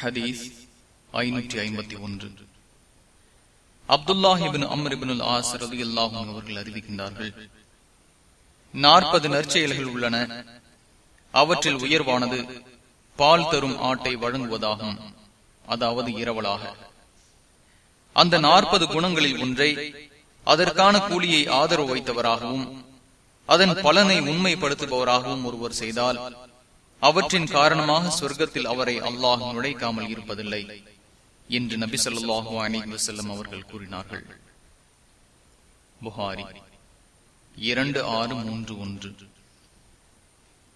ஹதீஸ் ஐநூற்றி ஐம்பத்தி ஒன்று. அப்துல்லாஹிபின் அம்ரிபின் ஆஸ் ரதி அல்லாஹும் அவர்கள் அறிவிக்கின்றார்கள் நாற்பது நற்செயல்கள் உள்ளன அவற்றில் உயர்வானது பால் தரும் ஆட்டை வழங்குவதாகும் அதாவது இரவலாக. அந்த நாற்பது குணங்களில் ஒன்றை அதற்கான கூலியை ஆதரவு வைத்தவராகவும் அதன் பலனை உண்மைப்படுத்துபவராகவும் ஒருவர் செய்தால் அவற்றின் காரணமாக சொர்க்கத்தில் அவரை அல்லாஹ் நுழைக்காமல் இருப்பதில்லை என்று நபி சொல்லாஹு அலி செல்லம் அவர்கள் கூறினார்கள். புகாரி இரண்டு ஆறு மூன்று ஒன்று.